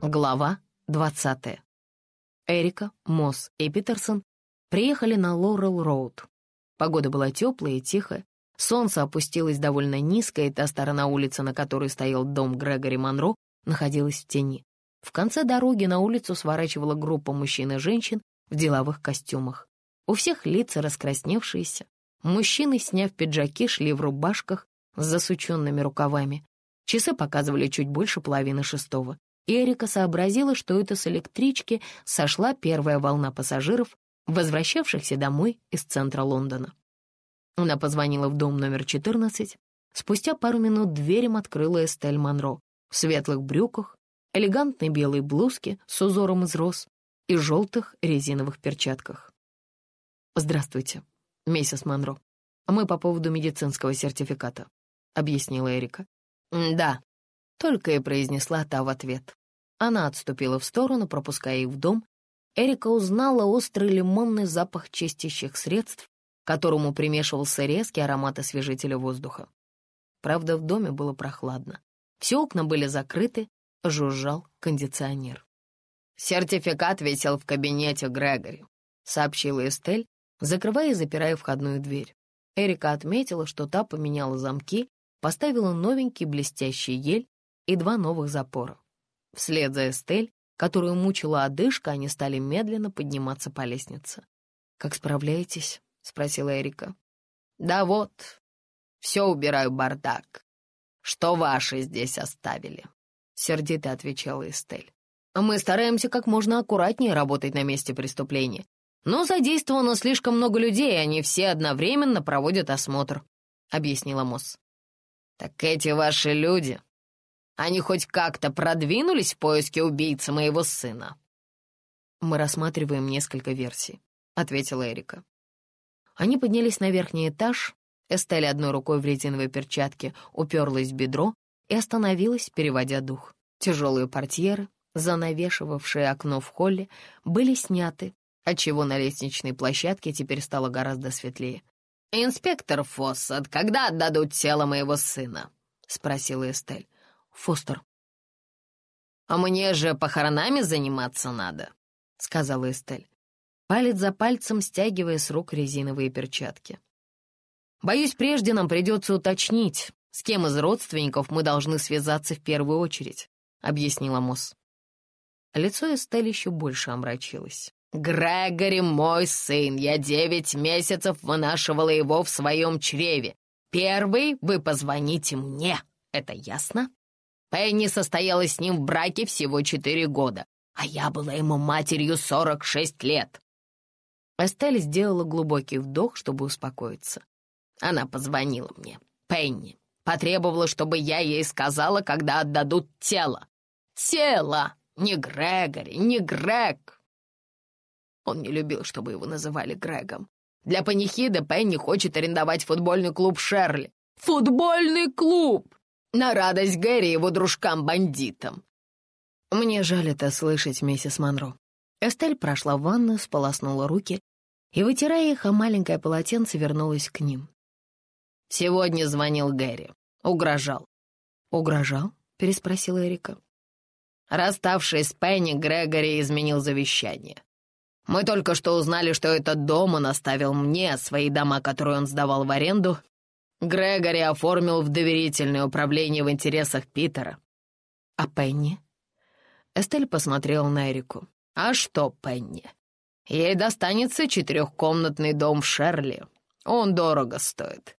Глава 20. Эрика, Мосс и Питерсон приехали на Лорел-Роуд. Погода была теплая и тихая, солнце опустилось довольно низко, и та сторона улицы, на которой стоял дом Грегори Монро, находилась в тени. В конце дороги на улицу сворачивала группа мужчин и женщин в деловых костюмах. У всех лица раскрасневшиеся. Мужчины, сняв пиджаки, шли в рубашках с засученными рукавами. Часы показывали чуть больше половины шестого. Эрика сообразила, что это с электрички сошла первая волна пассажиров, возвращавшихся домой из центра Лондона. Она позвонила в дом номер 14. Спустя пару минут дверь открыла Эстель Монро в светлых брюках, элегантной белой блузке с узором из роз и желтых резиновых перчатках. «Здравствуйте, миссис Монро. Мы по поводу медицинского сертификата», — объяснила Эрика. «Да», — только и произнесла та в ответ. Она отступила в сторону, пропуская их в дом. Эрика узнала острый лимонный запах чистящих средств, которому примешивался резкий аромат освежителя воздуха. Правда, в доме было прохладно. Все окна были закрыты, жужжал кондиционер. «Сертификат висел в кабинете Грегори», — сообщила Эстель, закрывая и запирая входную дверь. Эрика отметила, что та поменяла замки, поставила новенький блестящий ель и два новых запора. Вслед за Эстель, которую мучила одышка, они стали медленно подниматься по лестнице. «Как справляетесь?» — спросила Эрика. «Да вот, все убираю бардак. Что ваши здесь оставили?» — сердито отвечала Эстель. «Мы стараемся как можно аккуратнее работать на месте преступления. Но задействовано слишком много людей, и они все одновременно проводят осмотр», — объяснила Мосс. «Так эти ваши люди они хоть как-то продвинулись в поиске убийцы моего сына?» «Мы рассматриваем несколько версий», — ответила Эрика. Они поднялись на верхний этаж. Эстель одной рукой в резиновой перчатке уперлась в бедро и остановилась, переводя дух. Тяжелые портьеры, занавешивавшие окно в холле, были сняты, отчего на лестничной площадке теперь стало гораздо светлее. «Инспектор Фоссет, когда отдадут тело моего сына?» — спросила Эстель. Фостер. «А мне же похоронами заниматься надо», — сказала Эстель, палец за пальцем стягивая с рук резиновые перчатки. «Боюсь, прежде нам придется уточнить, с кем из родственников мы должны связаться в первую очередь», — объяснила Мосс. Лицо Эстель еще больше омрачилось. «Грегори мой сын, я девять месяцев вынашивала его в своем чреве. Первый вы позвоните мне, это ясно?» Пенни состояла с ним в браке всего четыре года, а я была ему матерью сорок шесть лет. Эстель сделала глубокий вдох, чтобы успокоиться. Она позвонила мне, Пенни, потребовала, чтобы я ей сказала, когда отдадут тело. Тело! Не Грегори, не Грег! Он не любил, чтобы его называли Грегом. Для панихиды Пенни хочет арендовать футбольный клуб Шерли. Футбольный клуб! На радость Гэри и его дружкам-бандитам. Мне жаль это слышать, миссис Монро. Эстель прошла в ванную, сполоснула руки и, вытирая их, а маленькое полотенце вернулась к ним. Сегодня звонил Гэри. Угрожал. «Угрожал?» — переспросила Эрика. Расставшись с Пенни, Грегори изменил завещание. Мы только что узнали, что этот дом он оставил мне, свои дома, которые он сдавал в аренду, Грегори оформил в доверительное управление в интересах Питера. А Пенни? Эстель посмотрела на Эрику. А что Пенни? Ей достанется четырехкомнатный дом в Шерли. Он дорого стоит.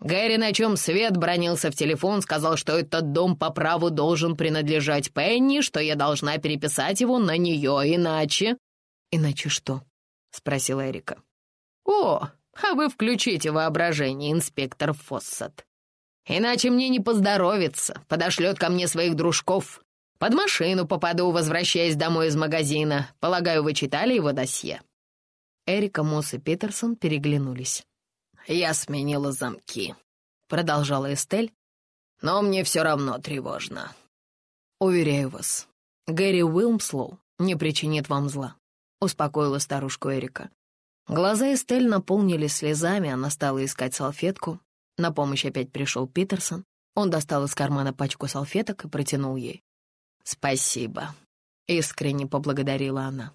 Гэри, на чем свет бронился в телефон, сказал, что этот дом по праву должен принадлежать Пенни, что я должна переписать его на нее, иначе... «Иначе что?» — спросила Эрика. «О, а вы включите воображение, инспектор Фоссет. Иначе мне не поздоровится, подошлет ко мне своих дружков. Под машину попаду, возвращаясь домой из магазина. Полагаю, вы читали его досье?» Эрика, Мосс и Питерсон переглянулись. «Я сменила замки», — продолжала Эстель, «но мне все равно тревожно». «Уверяю вас, Гэри Уилмслоу не причинит вам зла», — успокоила старушку Эрика. Глаза Эстель наполнились слезами, она стала искать салфетку. На помощь опять пришел Питерсон. Он достал из кармана пачку салфеток и протянул ей. «Спасибо. Искренне поблагодарила она.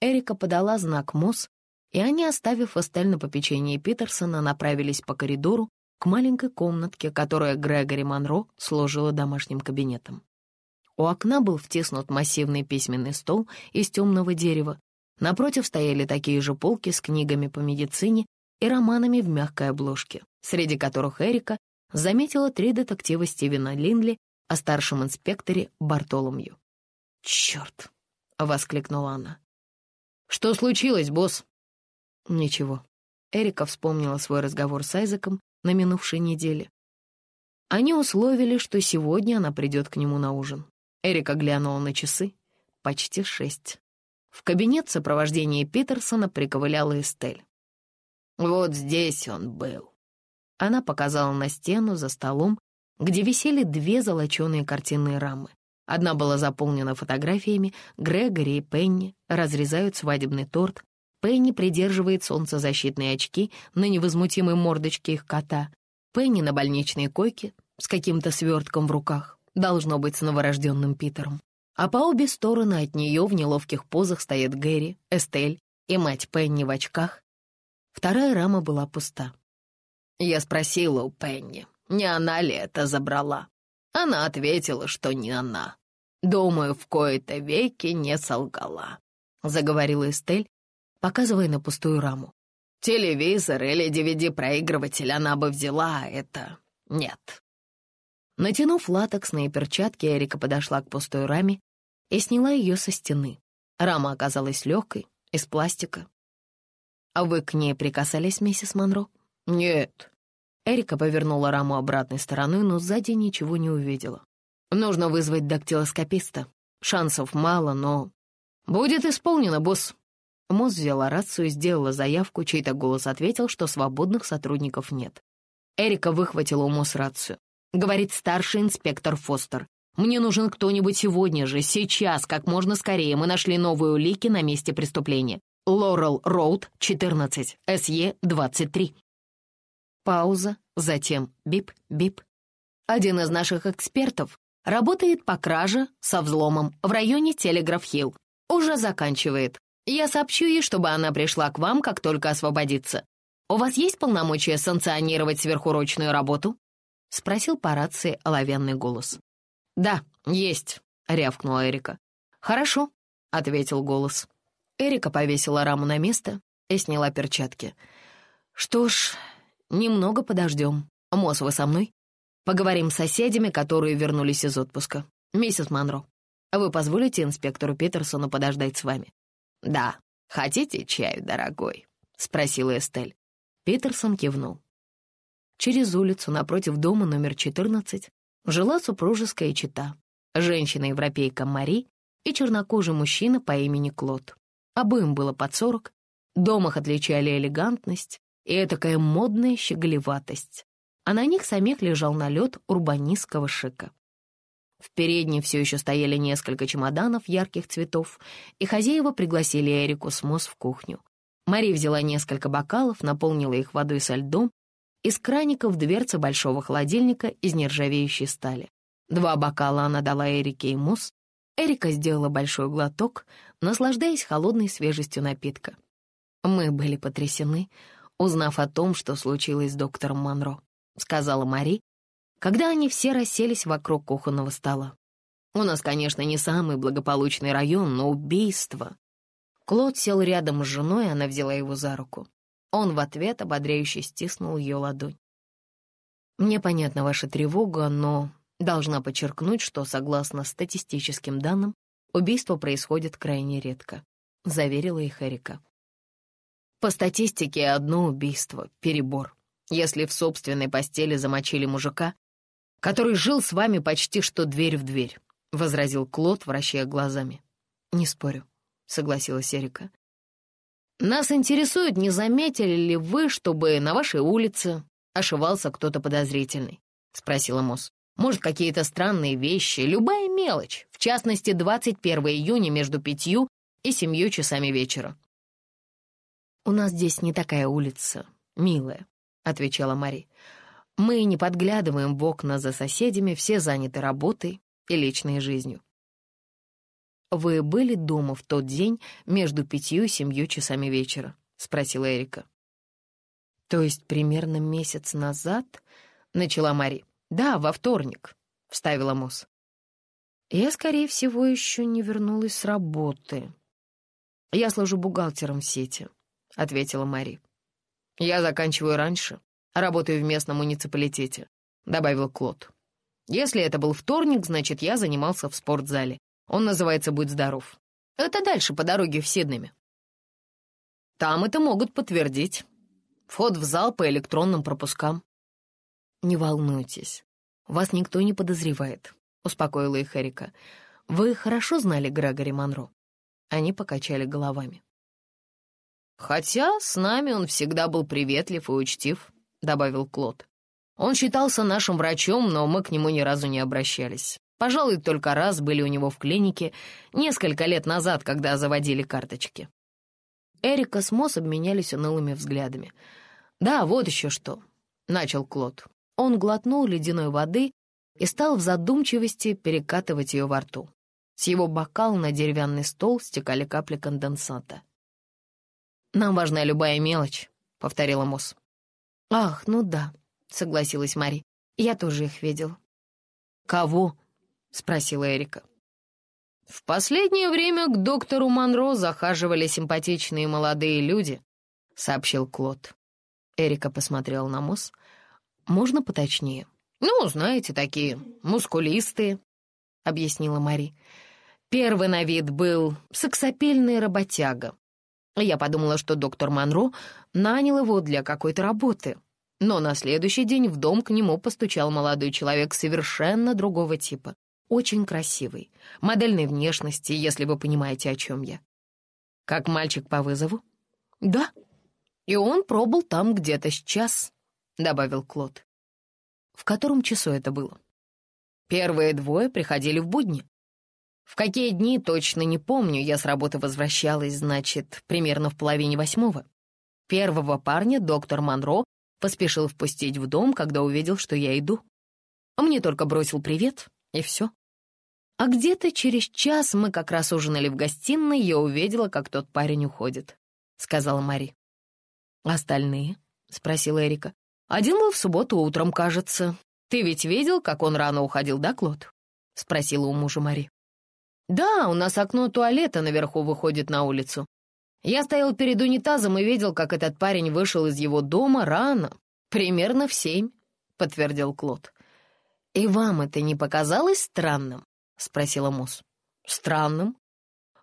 Эрика подала знак Мосс, и они, оставив Эстель на попечении Питерсона, направились по коридору к маленькой комнатке, которая Грегори Монро сложила домашним кабинетом. У окна был втиснут массивный письменный стол из темного дерева. Напротив стояли такие же полки с книгами по медицине и романами в мягкой обложке, среди которых Эрика заметила три детектива Стивена Линли о старшем инспекторе Бартоломью. «Черт!» — воскликнула она. «Что случилось, босс?» «Ничего». Эрика вспомнила свой разговор с Айзеком на минувшей неделе. Они условили, что сегодня она придет к нему на ужин. Эрика глянула на часы. Почти шесть. В кабинет сопровождения Питерсона приковыляла Эстель. «Вот здесь он был». Она показала на стену за столом, где висели две золоченые картинные рамы. Одна была заполнена фотографиями. Грегори и Пенни разрезают свадебный торт. Пенни придерживает солнцезащитные очки на невозмутимой мордочке их кота. Пенни на больничной койке с каким-то свертком в руках. Должно быть с новорожденным Питером. А по обе стороны от нее в неловких позах стоят Гэри, Эстель и мать Пенни в очках. Вторая рама была пуста. Я спросила у Пенни, не она ли это забрала. Она ответила, что не она. Думаю, в кои-то веки не солгала, — заговорила Эстель, показывая на пустую раму. Телевизор или DVD-проигрыватель она бы взяла, а это нет. Натянув латексные перчатки, Эрика подошла к пустой раме и сняла ее со стены. Рама оказалась легкой, из пластика. «А вы к ней прикасались, миссис Монро?» «Нет», Эрика повернула раму обратной стороной, но сзади ничего не увидела. «Нужно вызвать дактилоскописта. Шансов мало, но...» «Будет исполнено, босс!» Мосс взяла рацию сделала заявку, чей-то голос ответил, что свободных сотрудников нет. Эрика выхватила у Мосс рацию. Говорит старший инспектор Фостер. «Мне нужен кто-нибудь сегодня же, сейчас, как можно скорее. Мы нашли новые улики на месте преступления. Лорел Роуд, 14, SE, 23». Пауза, затем бип-бип. Один из наших экспертов работает по краже со взломом в районе Телеграф-Хилл. Уже заканчивает. Я сообщу ей, чтобы она пришла к вам, как только освободится. У вас есть полномочия санкционировать сверхурочную работу?» — спросил по рации оловянный голос. «Да, есть», — рявкнула Эрика. «Хорошо», — ответил голос. Эрика повесила раму на место и сняла перчатки. «Что ж, Немного подождем. Мосс, вы со мной? Поговорим с соседями, которые вернулись из отпуска. Миссис Монро, вы позволите инспектору Питерсону подождать с вами? Да. Хотите чаю, дорогой? Спросила Эстель. Питерсон кивнул. Через улицу напротив дома номер 14 жила супружеская чита. Женщина-европейка Мари и чернокожий мужчина по имени Клод. Обоим было под сорок. Дом их отличали элегантность, и этакая модная щеголеватость, а на них самих лежал налет урбанистского шика. В передней все еще стояли несколько чемоданов ярких цветов, и хозяева пригласили Эрику с Мосс в кухню. Мари взяла несколько бокалов, наполнила их водой со льдом, из краников дверца большого холодильника из нержавеющей стали. Два бокала она дала Эрике и Мосс. Эрика сделала большой глоток, наслаждаясь холодной свежестью напитка. Мы были потрясены, узнав о том, что случилось с доктором Монро», — сказала Мари, когда они все расселись вокруг кухонного стола. «У нас, конечно, не самый благополучный район, но убийство...» Клод сел рядом с женой, она взяла его за руку. Он в ответ ободряюще стиснул ее ладонь. «Мне понятна ваша тревога, но должна подчеркнуть, что, согласно статистическим данным, убийство происходит крайне редко», — заверила их Эрика. По статистике, одно убийство — перебор. Если в собственной постели замочили мужика, который жил с вами почти что дверь в дверь, — возразил Клод, вращая глазами. «Не спорю», — согласилась Эрика. «Нас интересует, не заметили ли вы, чтобы на вашей улице ошивался кто-то подозрительный?» — спросила Мосс. «Может, какие-то странные вещи, любая мелочь, в частности, 21 июня между пятью и семью часами вечера. «У нас здесь не такая улица, милая», — отвечала Мари. «Мы не подглядываем в окна за соседями, все заняты работой и личной жизнью». «Вы были дома в тот день между пятью и семью часами вечера?» — спросила Эрика. «То есть примерно месяц назад?» — начала Мари. «Да, во вторник», — вставила Мосс. «Я, скорее всего, еще не вернулась с работы. Я служу бухгалтером в сети», — ответила Мари. «Я заканчиваю раньше, работаю в местном муниципалитете», — добавил Клод. «Если это был вторник, значит, я занимался в спортзале. Он называется «Будь здоров». Это дальше, по дороге в Сиднеме. Там это могут подтвердить. Вход в зал по электронным пропускам. «Не волнуйтесь, вас никто не подозревает», — успокоила их Эрика. «Вы хорошо знали Грегори Монро?» Они покачали головами. «Хотя с нами он всегда был приветлив и учтив», — добавил Клод. «Он считался нашим врачом, но мы к нему ни разу не обращались. Пожалуй, только раз были у него в клинике несколько лет назад, когда заводили карточки». Эрика с Мосс обменялись унылыми взглядами. «Да, вот еще что», — начал Клод. Он глотнул ледяной воды и стал в задумчивости перекатывать ее во рту. С его бокала на деревянный стол стекали капли конденсата. «Нам важна любая мелочь», — повторила Мосс. «Ах, ну да», — согласилась Мари. «Я тоже их видел». «Кого?» — спросила Эрика. «В последнее время к доктору Монро захаживали симпатичные молодые люди», — сообщил Клод. Эрика посмотрела на Мосс. «Можно поточнее?» «Ну, знаете, такие мускулистые», — объяснила Мари. «Первый на вид был сексапильный работяга, я подумала, что доктор Монро нанял его для какой-то работы. Но на следующий день в дом к нему постучал молодой человек совершенно другого типа. Очень красивый, модельной внешности, если вы понимаете, о чем я. Как мальчик по вызову? Да. И он пробыл там где-то сейчас, добавил Клод. В котором часу это было? Первые двое приходили в будни. В какие дни, точно не помню, я с работы возвращалась, значит, примерно в половине восьмого. Первого парня доктор Монро поспешил впустить в дом, когда увидел, что я иду. Он мне только бросил привет, и все. А где-то через час мы как раз ужинали в гостиной, я увидела, как тот парень уходит, — сказала Мари. «Остальные?» — спросила Эрика. «Один был в субботу утром, кажется. Ты ведь видел, как он рано уходил, да, Клод?» — спросила у мужа Мари. «Да, у нас окно туалета наверху выходит на улицу. Я стоял перед унитазом и видел, как этот парень вышел из его дома рано, примерно в семь», — подтвердил Клод. «И вам это не показалось странным?» — спросила Мосс. «Странным.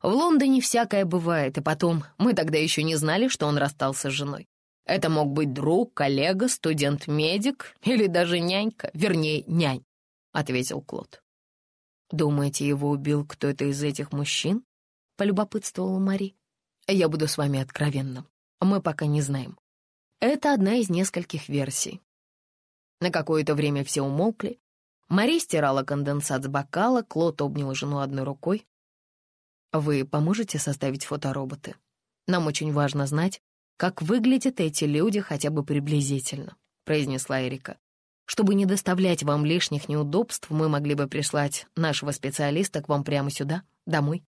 В Лондоне всякое бывает, и потом мы тогда еще не знали, что он расстался с женой. Это мог быть друг, коллега, студент-медик или даже нянька, вернее, нянь», — ответил Клод. «Думаете, его убил кто-то из этих мужчин?» — полюбопытствовала Мари. «Я буду с вами откровенна. Мы пока не знаем. Это одна из нескольких версий». На какое-то время все умолкли. Мари стирала конденсат с бокала, Клод обнял жену одной рукой. «Вы поможете составить фотороботы? Нам очень важно знать, как выглядят эти люди хотя бы приблизительно», — произнесла Эрика. Чтобы не доставлять вам лишних неудобств, мы могли бы прислать нашего специалиста к вам прямо сюда, домой».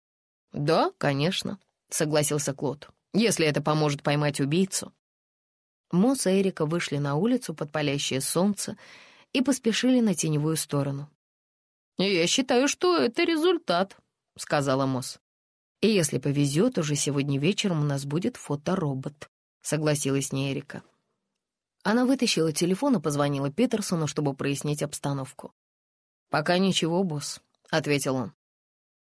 «Да, конечно», — согласился Клод, «если это поможет поймать убийцу». Мосс и Эрика вышли на улицу под палящее солнце и поспешили на теневую сторону. «Я считаю, что это результат», — сказала Мосс. «И если повезет, уже сегодня вечером у нас будет фоторобот», — согласилась с ней Эрика. Она вытащила телефон и позвонила Питерсону, чтобы прояснить обстановку. «Пока ничего, босс», — ответил он.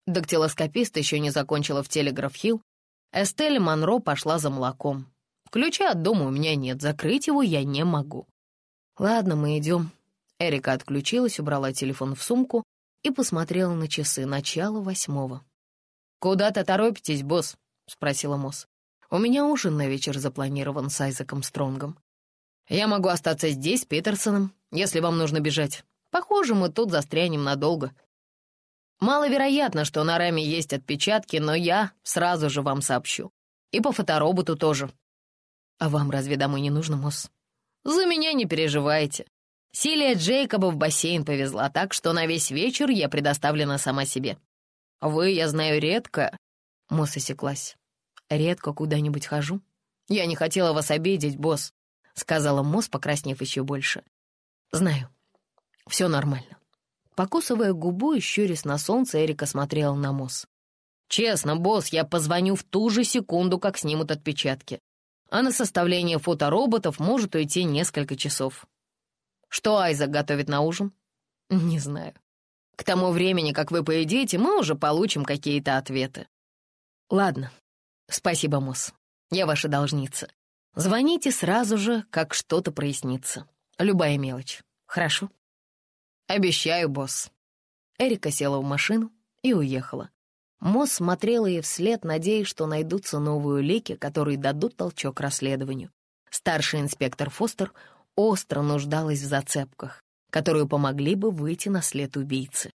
Дактилоскопист еще не закончила в телеграф-хилл. Эстель Монро пошла за молоком. Ключа от дома у меня нет, закрыть его я не могу. «Ладно, мы идем». Эрика отключилась, убрала телефон в сумку и посмотрела на часы, начало восьмого. «Куда-то торопитесь, босс?» — спросила Мосс. «У меня ужин на вечер запланирован с Айзеком Стронгом. Я могу остаться здесь с Питерсоном, если вам нужно бежать. Похоже, мы тут застрянем надолго. Маловероятно, что на раме есть отпечатки, но я сразу же вам сообщу. И по фотороботу тоже. А вам разве домой не нужно, Мосс? За меня не переживайте. Силия Джейкоба в бассейн повезла, так что на весь вечер я предоставлена сама себе. Вы, я знаю, редко...» Мосс осеклась. «Редко куда-нибудь хожу. Я не хотела вас обидеть, босс», — сказала Мосс, покраснев еще больше. «Знаю. Все нормально». Покусывая губу и щурясь на солнце, Эрика смотрела на Мосс. «Честно, босс, я позвоню в ту же секунду, как снимут отпечатки. А на составление фотороботов может уйти несколько часов. Что Айзек готовит на ужин? Не знаю. К тому времени, как вы поедите, мы уже получим какие-то ответы. Ладно. Спасибо, Мосс. Я ваша должница. Звоните сразу же, как что-то прояснится. Любая мелочь. Хорошо? Обещаю, босс. Эрика села в машину и уехала. Мосс смотрела ей вслед, надеясь, что найдутся новые улики, которые дадут толчок расследованию. Старший инспектор Фостер остро нуждалась в зацепках, которые помогли бы выйти на след убийцы.